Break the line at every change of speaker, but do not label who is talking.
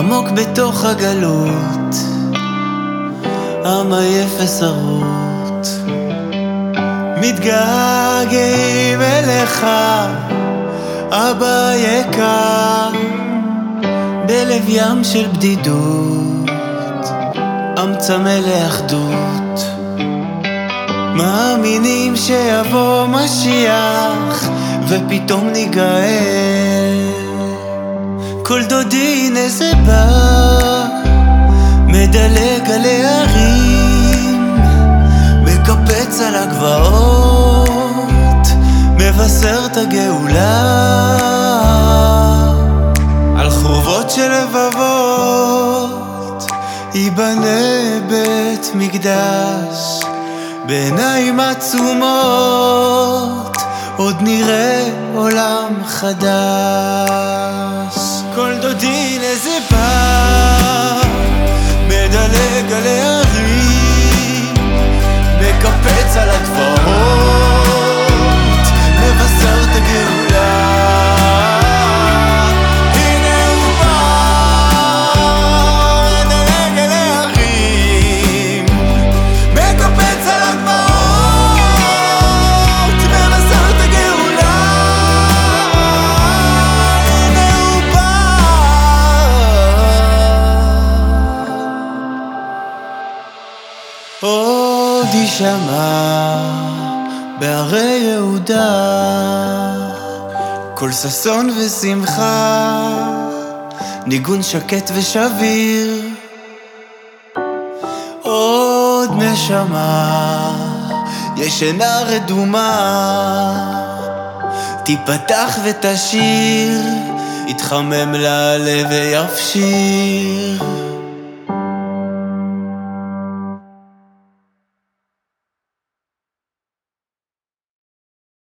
עמוק בתוך הגלות, עם עייף ושרוט. מתגעגעים אליך, אבא יקר, בלב ים של בדידות, עם צמא לאחדות. מאמינים שיבוא משיח, ופתאום ניגאל. כל דודי הנה זה בא, מדלג על ההרים, מקפץ על הגבעות, מבשר את הגאולה. על חורבות של לבבות, ייבנה בית מקדש, בעיניים עצומות, עוד נראה עולם חדש. כל דודי עוד יישמע בהרי יהודה קול ששון ושמחה, ניגון שקט ושביר. עוד נשמה ישנה רדומה, תיפתח ותשיר, יתחמם לה הלב ויפשיר.